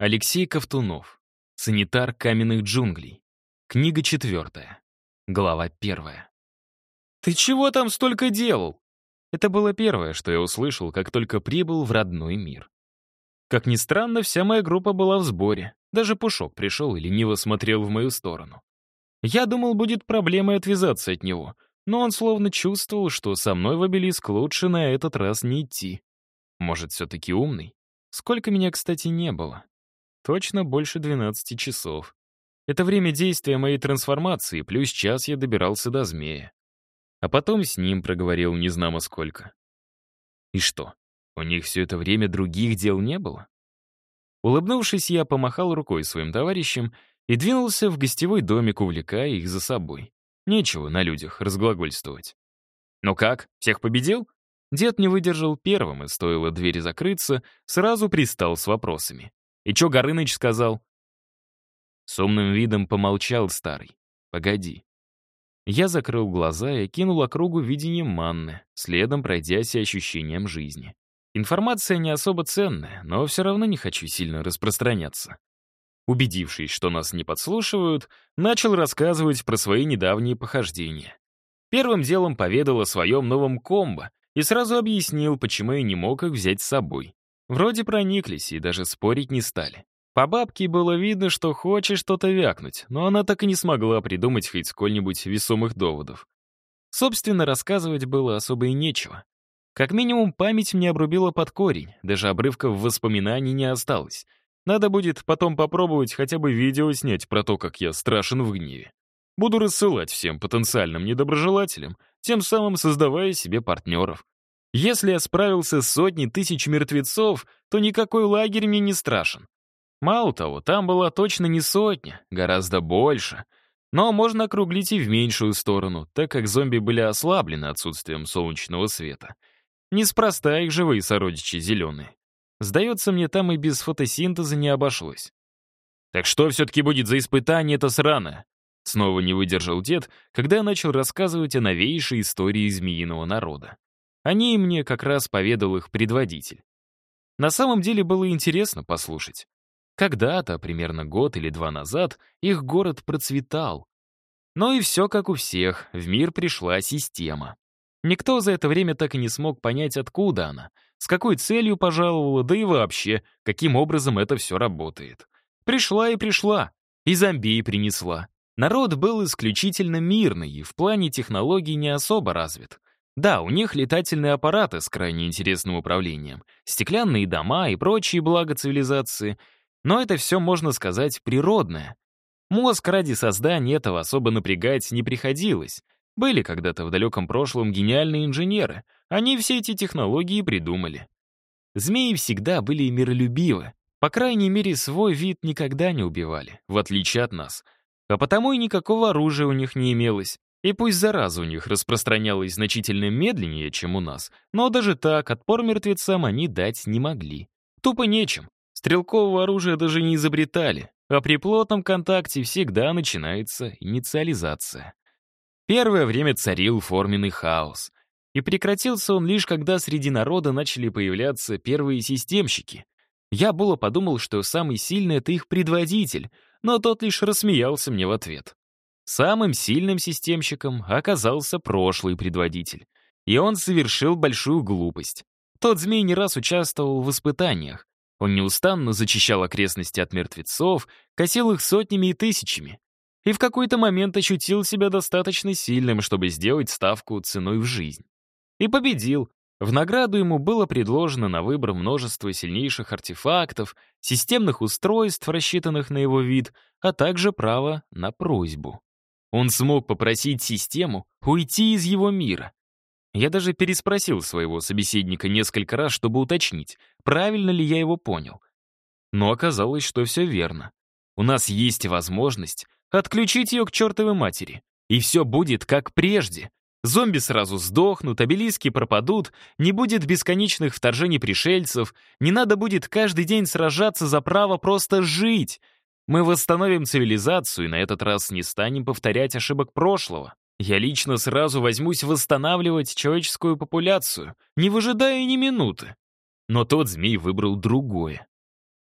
Алексей Ковтунов. Санитар каменных джунглей. Книга четвертая. Глава первая. «Ты чего там столько делал?» Это было первое, что я услышал, как только прибыл в родной мир. Как ни странно, вся моя группа была в сборе. Даже Пушок пришел и лениво смотрел в мою сторону. Я думал, будет проблемой отвязаться от него, но он словно чувствовал, что со мной в обелиск лучше на этот раз не идти. Может, все-таки умный? Сколько меня, кстати, не было? Точно больше 12 часов. Это время действия моей трансформации, плюс час я добирался до змея. А потом с ним проговорил незнамо сколько. И что, у них все это время других дел не было? Улыбнувшись, я помахал рукой своим товарищам и двинулся в гостевой домик, увлекая их за собой. Нечего на людях разглагольствовать. «Ну как, всех победил?» Дед не выдержал первым, и стоило двери закрыться, сразу пристал с вопросами. «И чё Горыныч сказал?» С умным видом помолчал старый. «Погоди». Я закрыл глаза и кинул округу видением манны, следом пройдясь и ощущением жизни. Информация не особо ценная, но все равно не хочу сильно распространяться. Убедившись, что нас не подслушивают, начал рассказывать про свои недавние похождения. Первым делом поведал о своем новом комбо и сразу объяснил, почему я не мог их взять с собой. Вроде прониклись и даже спорить не стали. По бабке было видно, что хочет что-то вякнуть, но она так и не смогла придумать хоть сколь-нибудь весомых доводов. Собственно, рассказывать было особо и нечего. Как минимум, память мне обрубила под корень, даже обрывков воспоминаний не осталось. Надо будет потом попробовать хотя бы видео снять про то, как я страшен в гневе. Буду рассылать всем потенциальным недоброжелателям, тем самым создавая себе партнеров. Если я справился с сотней тысяч мертвецов, то никакой лагерь мне не страшен. Мало того, там была точно не сотня, гораздо больше. Но можно округлить и в меньшую сторону, так как зомби были ослаблены отсутствием солнечного света. Неспроста их живые сородичи зеленые. Сдается мне, там и без фотосинтеза не обошлось. «Так что все-таки будет за испытание это сраное?» Снова не выдержал дед, когда я начал рассказывать о новейшей истории змеиного народа. О ней мне как раз поведал их предводитель. На самом деле было интересно послушать. Когда-то, примерно год или два назад, их город процветал. Но и все как у всех, в мир пришла система. Никто за это время так и не смог понять, откуда она, с какой целью пожаловала, да и вообще, каким образом это все работает. Пришла и пришла, и зомби принесла. Народ был исключительно мирный и в плане технологий не особо развит. Да, у них летательные аппараты с крайне интересным управлением, стеклянные дома и прочие блага цивилизации, но это все, можно сказать, природное. Мозг ради создания этого особо напрягать не приходилось. Были когда-то в далеком прошлом гениальные инженеры, они все эти технологии придумали. Змеи всегда были миролюбивы, по крайней мере, свой вид никогда не убивали, в отличие от нас. А потому и никакого оружия у них не имелось. И пусть зараза у них распространялась значительно медленнее, чем у нас, но даже так отпор мертвецам они дать не могли. Тупо нечем. Стрелкового оружия даже не изобретали, а при плотном контакте всегда начинается инициализация. Первое время царил форменный хаос. И прекратился он лишь когда среди народа начали появляться первые системщики. Я было подумал, что самый сильный — это их предводитель, но тот лишь рассмеялся мне в ответ. Самым сильным системщиком оказался прошлый предводитель. И он совершил большую глупость. Тот змей не раз участвовал в испытаниях. Он неустанно зачищал окрестности от мертвецов, косил их сотнями и тысячами. И в какой-то момент ощутил себя достаточно сильным, чтобы сделать ставку ценой в жизнь. И победил. В награду ему было предложено на выбор множество сильнейших артефактов, системных устройств, рассчитанных на его вид, а также право на просьбу. Он смог попросить систему уйти из его мира. Я даже переспросил своего собеседника несколько раз, чтобы уточнить, правильно ли я его понял. Но оказалось, что все верно. У нас есть возможность отключить ее к чертовой матери, и все будет как прежде. Зомби сразу сдохнут, обелиски пропадут, не будет бесконечных вторжений пришельцев, не надо будет каждый день сражаться за право просто жить — мы восстановим цивилизацию и на этот раз не станем повторять ошибок прошлого. Я лично сразу возьмусь восстанавливать человеческую популяцию, не выжидая ни минуты. Но тот змей выбрал другое.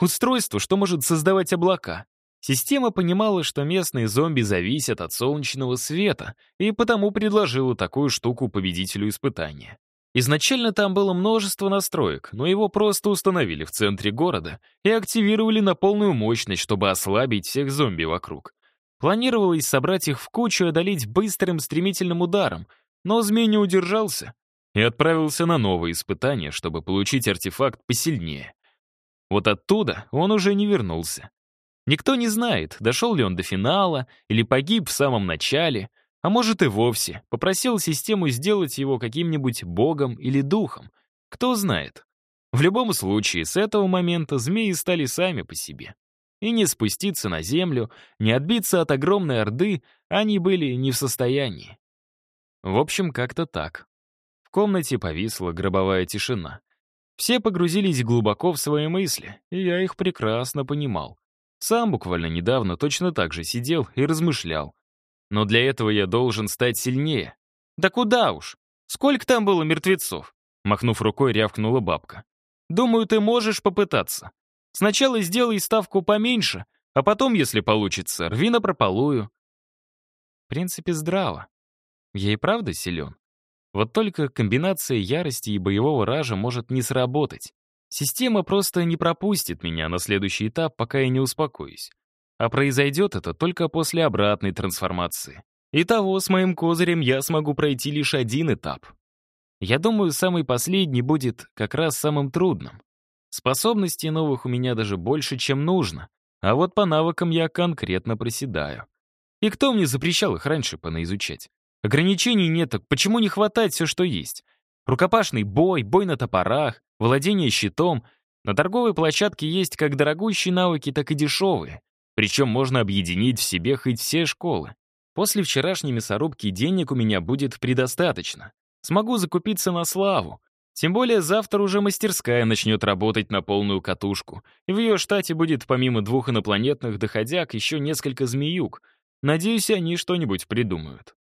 Устройство, что может создавать облака. Система понимала, что местные зомби зависят от солнечного света, и потому предложила такую штуку победителю испытания. Изначально там было множество настроек, но его просто установили в центре города и активировали на полную мощность, чтобы ослабить всех зомби вокруг. Планировалось собрать их в кучу и одолеть быстрым стремительным ударом, но змей не удержался и отправился на новое испытание, чтобы получить артефакт посильнее. Вот оттуда он уже не вернулся. Никто не знает, дошел ли он до финала или погиб в самом начале, а может и вовсе попросил систему сделать его каким-нибудь богом или духом. Кто знает. В любом случае, с этого момента змеи стали сами по себе. И не спуститься на землю, не отбиться от огромной орды они были не в состоянии. В общем, как-то так. В комнате повисла гробовая тишина. Все погрузились глубоко в свои мысли, и я их прекрасно понимал. Сам буквально недавно точно так же сидел и размышлял. Но для этого я должен стать сильнее. Да куда уж? Сколько там было мертвецов? Махнув рукой, рявкнула бабка. Думаю, ты можешь попытаться. Сначала сделай ставку поменьше, а потом, если получится, рви на прополую. В принципе, здраво. Я и правда силен. Вот только комбинация ярости и боевого ража может не сработать. Система просто не пропустит меня на следующий этап, пока я не успокоюсь. А произойдет это только после обратной трансформации. Итого, с моим козырем я смогу пройти лишь один этап. Я думаю, самый последний будет как раз самым трудным. Способностей новых у меня даже больше, чем нужно. А вот по навыкам я конкретно проседаю. И кто мне запрещал их раньше понаизучать? Ограничений нет, так почему не хватать все, что есть? Рукопашный бой, бой на топорах, владение щитом. На торговой площадке есть как дорогущие навыки, так и дешевые. Причем можно объединить в себе хоть все школы. После вчерашней мясорубки денег у меня будет предостаточно. Смогу закупиться на славу. Тем более завтра уже мастерская начнет работать на полную катушку. И в ее штате будет помимо двух инопланетных доходяг еще несколько змеюк. Надеюсь, они что-нибудь придумают.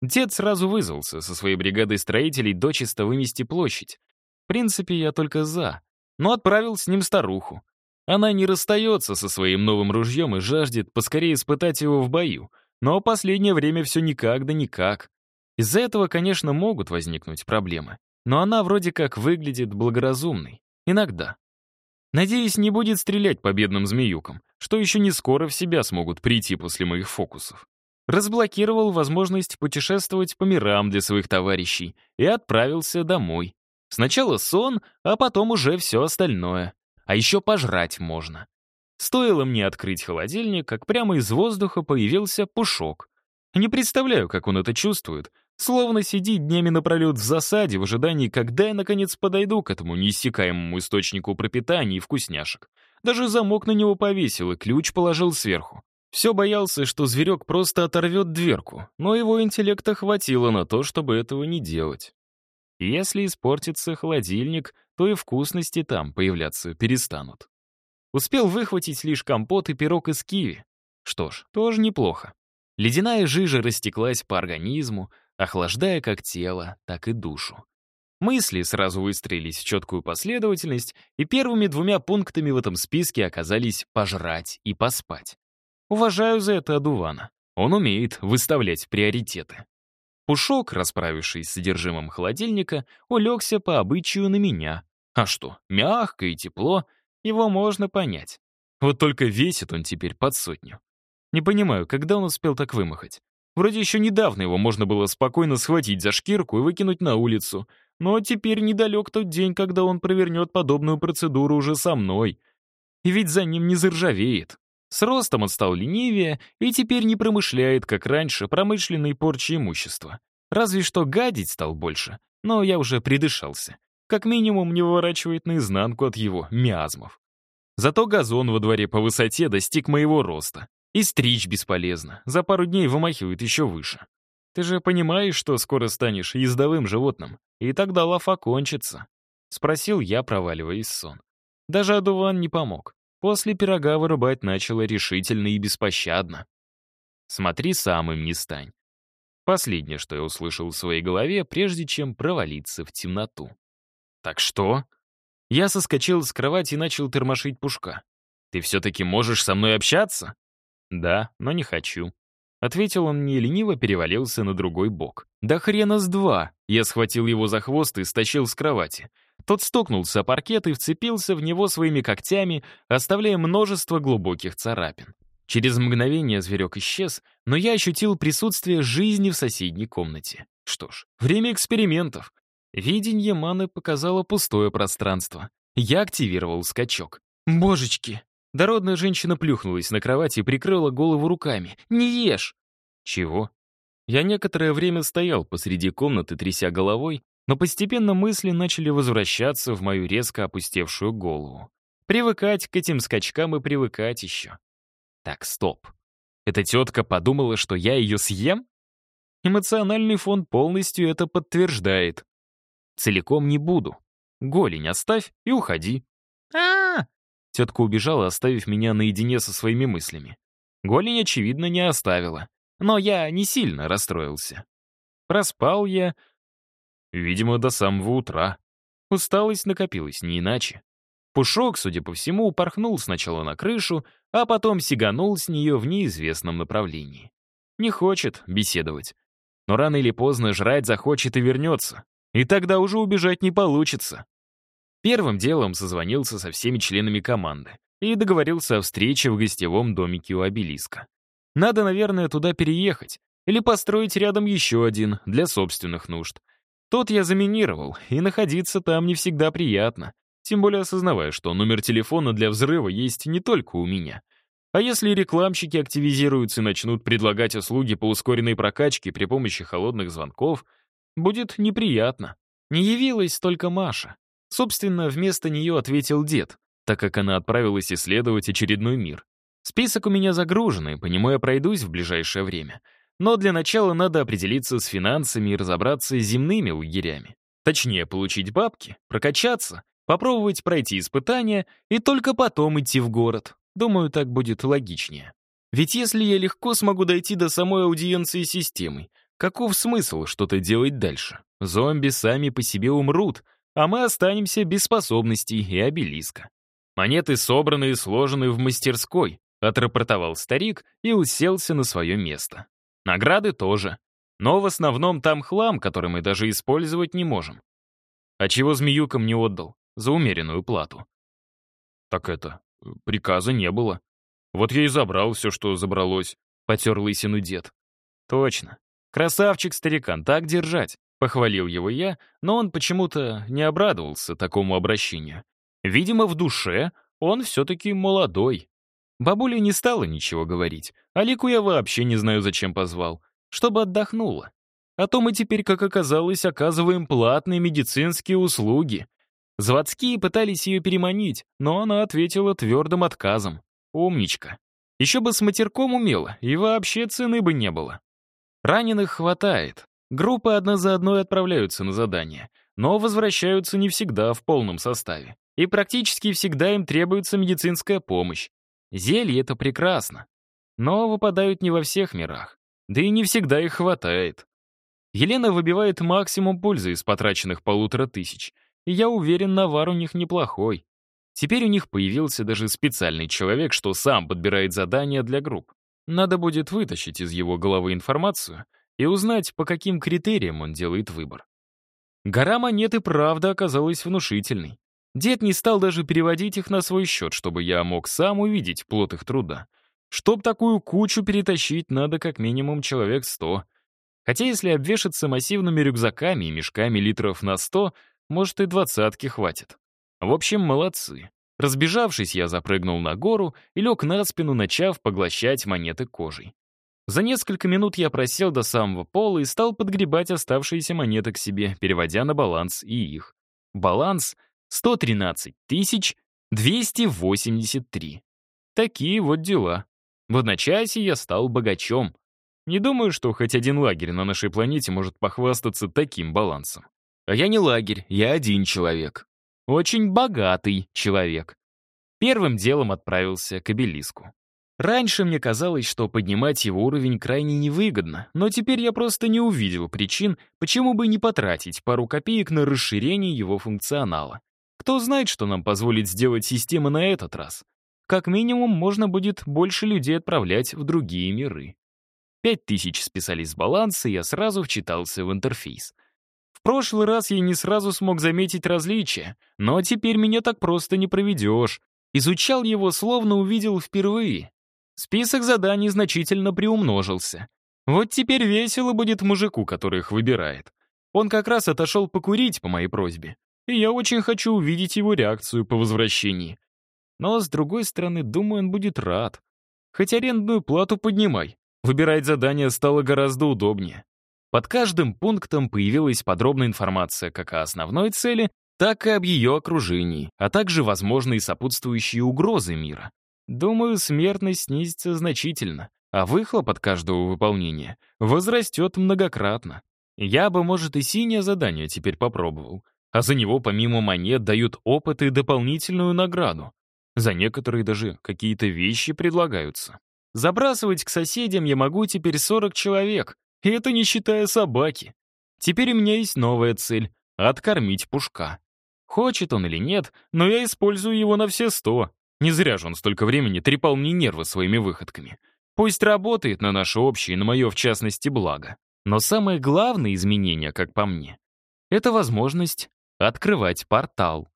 Дед сразу вызвался со своей бригадой строителей дочисто вымести площадь. В принципе, я только за. Но отправил с ним старуху. Она не расстается со своим новым ружьем и жаждет поскорее испытать его в бою. Но последнее время все никак да никак. Из-за этого, конечно, могут возникнуть проблемы. Но она вроде как выглядит благоразумной. Иногда. Надеюсь, не будет стрелять по бедным змеюкам, что еще не скоро в себя смогут прийти после моих фокусов. Разблокировал возможность путешествовать по мирам для своих товарищей и отправился домой. Сначала сон, а потом уже все остальное. А еще пожрать можно. Стоило мне открыть холодильник, как прямо из воздуха появился пушок. Не представляю, как он это чувствует. Словно сидит днями напролет в засаде в ожидании, когда я, наконец, подойду к этому неиссякаемому источнику пропитания и вкусняшек. Даже замок на него повесил и ключ положил сверху. Все боялся, что зверек просто оторвет дверку, но его интеллекта хватило на то, чтобы этого не делать. Если испортится холодильник, то и вкусности там появляться перестанут. Успел выхватить лишь компот и пирог из киви. Что ж, тоже неплохо. Ледяная жижа растеклась по организму, охлаждая как тело, так и душу. Мысли сразу выстроились в четкую последовательность, и первыми двумя пунктами в этом списке оказались «пожрать» и «поспать». Уважаю за это Адувана. Он умеет выставлять приоритеты. Пушок, расправившись с содержимым холодильника, улегся по обычаю на меня. А что, мягко и тепло, его можно понять. Вот только весит он теперь под сотню. Не понимаю, когда он успел так вымахать. Вроде еще недавно его можно было спокойно схватить за шкирку и выкинуть на улицу. Но теперь недалек тот день, когда он провернет подобную процедуру уже со мной. И ведь за ним не заржавеет. С ростом он стал ленивее и теперь не промышляет, как раньше, промышленной порчи имущества. Разве что гадить стал больше, но я уже придышался. Как минимум не выворачивает наизнанку от его миазмов. Зато газон во дворе по высоте достиг моего роста. И стричь бесполезно, за пару дней вымахивает еще выше. Ты же понимаешь, что скоро станешь ездовым животным, и тогда лафа кончится. Спросил я, проваливаясь в сон. Даже одуван не помог. После пирога вырубать начало решительно и беспощадно. Смотри сам им не стань. Последнее, что я услышал в своей голове, прежде чем провалиться в темноту. «Так что?» Я соскочил с кровати и начал тормошить пушка. Ты все-таки можешь со мной общаться?» «Да, но не хочу». Ответил он мне лениво, перевалился на другой бок. «Да хрена с два!» Я схватил его за хвост и стащил с кровати. Тот стукнулся о паркет и вцепился в него своими когтями, оставляя множество глубоких царапин. Через мгновение зверек исчез, но я ощутил присутствие жизни в соседней комнате. Что ж, время экспериментов. Видение маны показало пустое пространство. Я активировал скачок. «Божечки!» Дородная женщина плюхнулась на кровать и прикрыла голову руками. «Не ешь!» «Чего?» Я некоторое время стоял посреди комнаты, тряся головой, но постепенно мысли начали возвращаться в мою резко опустевшую голову. Привыкать к этим скачкам и привыкать еще. Так, стоп. Эта тетка подумала, что я ее съем? Эмоциональный фон полностью это подтверждает. Целиком не буду. Голень оставь и уходи. а, -а, -а Тетка убежала, оставив меня наедине со своими мыслями. Голень, очевидно, не оставила. Но я не сильно расстроился. Проспал я, видимо, до самого утра. Усталость накопилась, не иначе. Пушок, судя по всему, упорхнул сначала на крышу, а потом сиганул с нее в неизвестном направлении. Не хочет беседовать. Но рано или поздно жрать захочет и вернется. И тогда уже убежать не получится. Первым делом созвонился со всеми членами команды и договорился о встрече в гостевом домике у обелиска. Надо, наверное, туда переехать или построить рядом еще один для собственных нужд. Тот я заминировал, и находиться там не всегда приятно, тем более осознавая, что номер телефона для взрыва есть не только у меня. А если рекламщики активизируются и начнут предлагать услуги по ускоренной прокачке при помощи холодных звонков, будет неприятно. Не явилась только Маша. Собственно, вместо нее ответил дед, так как она отправилась исследовать очередной мир. Список у меня загруженный, по нему я пройдусь в ближайшее время. Но для начала надо определиться с финансами и разобраться с земными лагерями. Точнее, получить бабки, прокачаться, попробовать пройти испытания и только потом идти в город. Думаю, так будет логичнее. Ведь если я легко смогу дойти до самой аудиенции системы, каков смысл что-то делать дальше? Зомби сами по себе умрут, а мы останемся без способностей и обелиска. Монеты собраны и сложены в мастерской, отрапортовал старик и уселся на свое место. Награды тоже. Но в основном там хлам, который мы даже использовать не можем. А чего змеюкам не отдал? За умеренную плату. Так это, приказа не было. Вот я и забрал все, что забралось, потер лысину дед. Точно. Красавчик, старикан, так держать. Похвалил его я, но он почему-то не обрадовался такому обращению. Видимо, в душе он все-таки молодой. Бабуля не стала ничего говорить, а Лику я вообще не знаю, зачем позвал. Чтобы отдохнула. А то мы теперь, как оказалось, оказываем платные медицинские услуги. Заводские пытались ее переманить, но она ответила твердым отказом. Умничка. Еще бы с матерком умела, и вообще цены бы не было. Раненых хватает, Группы одна за одной отправляются на задание, но возвращаются не всегда в полном составе. И практически всегда им требуется медицинская помощь. Зелье — это прекрасно. Но выпадают не во всех мирах. Да и не всегда их хватает. Елена выбивает максимум пользы из потраченных полутора тысяч. И я уверен, навар у них неплохой. Теперь у них появился даже специальный человек, что сам подбирает задания для групп. Надо будет вытащить из его головы информацию — и узнать, по каким критериям он делает выбор. Гора монет и правда оказалась внушительной. Дед не стал даже переводить их на свой счет, чтобы я мог сам увидеть плод их труда. Чтоб такую кучу перетащить, надо как минимум человек сто. Хотя если обвешаться массивными рюкзаками и мешками литров на сто, может и двадцатки хватит. В общем, молодцы. Разбежавшись, я запрыгнул на гору и лег на спину, начав поглощать монеты кожей. За несколько минут я просел до самого пола и стал подгребать оставшиеся монеты к себе, переводя на баланс и их. Баланс 113 283. Такие вот дела. В одночасье я стал богачом. Не думаю, что хоть один лагерь на нашей планете может похвастаться таким балансом. А я не лагерь, я один человек. Очень богатый человек. Первым делом отправился к обелиску. Раньше мне казалось, что поднимать его уровень крайне невыгодно, но теперь я просто не увидел причин, почему бы не потратить пару копеек на расширение его функционала. Кто знает, что нам позволит сделать система на этот раз. Как минимум можно будет больше людей отправлять в другие миры. Пять тысяч списались с баланса, и я сразу вчитался в интерфейс. Прошлый раз я не сразу смог заметить различия, но теперь меня так просто не проведешь. Изучал его, словно увидел впервые. Список заданий значительно приумножился. Вот теперь весело будет мужику, который их выбирает. Он как раз отошел покурить по моей просьбе, и я очень хочу увидеть его реакцию по возвращении. Но, с другой стороны, думаю, он будет рад. Хоть арендную плату поднимай. Выбирать задание стало гораздо удобнее. Под каждым пунктом появилась подробная информация как о основной цели, так и об ее окружении, а также возможные сопутствующие угрозы мира. Думаю, смертность снизится значительно, а выхлоп от каждого выполнения возрастет многократно. Я бы, может, и синее задание теперь попробовал, а за него помимо монет дают опыт и дополнительную награду. За некоторые даже какие-то вещи предлагаются. Забрасывать к соседям я могу теперь 40 человек, и это не считая собаки. Теперь у меня есть новая цель — откормить пушка. Хочет он или нет, но я использую его на все сто. Не зря же он столько времени трепал мне нервы своими выходками. Пусть работает на наше общее и на мое, в частности, благо. Но самое главное изменение, как по мне, это возможность открывать портал.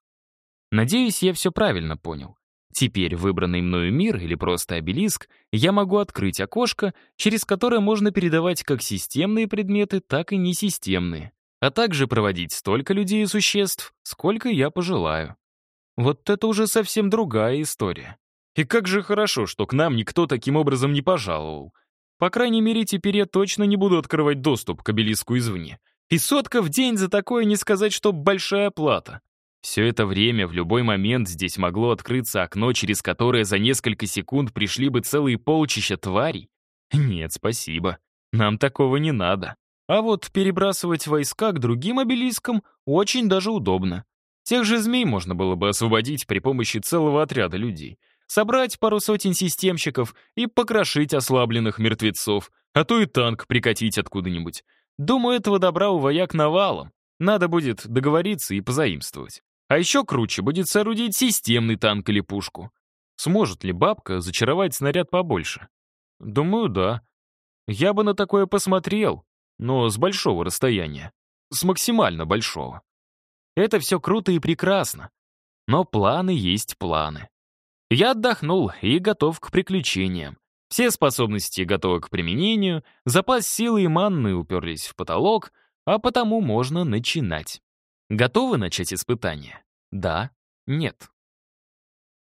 Надеюсь, я все правильно понял. Теперь выбранный мною мир или просто обелиск я могу открыть окошко, через которое можно передавать как системные предметы, так и несистемные, а также проводить столько людей и существ, сколько я пожелаю. Вот это уже совсем другая история. И как же хорошо, что к нам никто таким образом не пожаловал. По крайней мере, теперь я точно не буду открывать доступ к обелиску извне. И сотка в день за такое не сказать, что большая плата. Все это время в любой момент здесь могло открыться окно, через которое за несколько секунд пришли бы целые полчища тварей. Нет, спасибо. Нам такого не надо. А вот перебрасывать войска к другим обелискам очень даже удобно. Тех же змей можно было бы освободить при помощи целого отряда людей. Собрать пару сотен системщиков и покрошить ослабленных мертвецов, а то и танк прикатить откуда-нибудь. Думаю, этого добра у вояк навалом. Надо будет договориться и позаимствовать. А еще круче будет соорудить системный танк или пушку. Сможет ли бабка зачаровать снаряд побольше? Думаю, да. Я бы на такое посмотрел, но с большого расстояния. С максимально большого. Это все круто и прекрасно. Но планы есть планы. Я отдохнул и готов к приключениям. Все способности готовы к применению, запас силы и манны уперлись в потолок, а потому можно начинать. Готовы начать испытание? Да? Нет?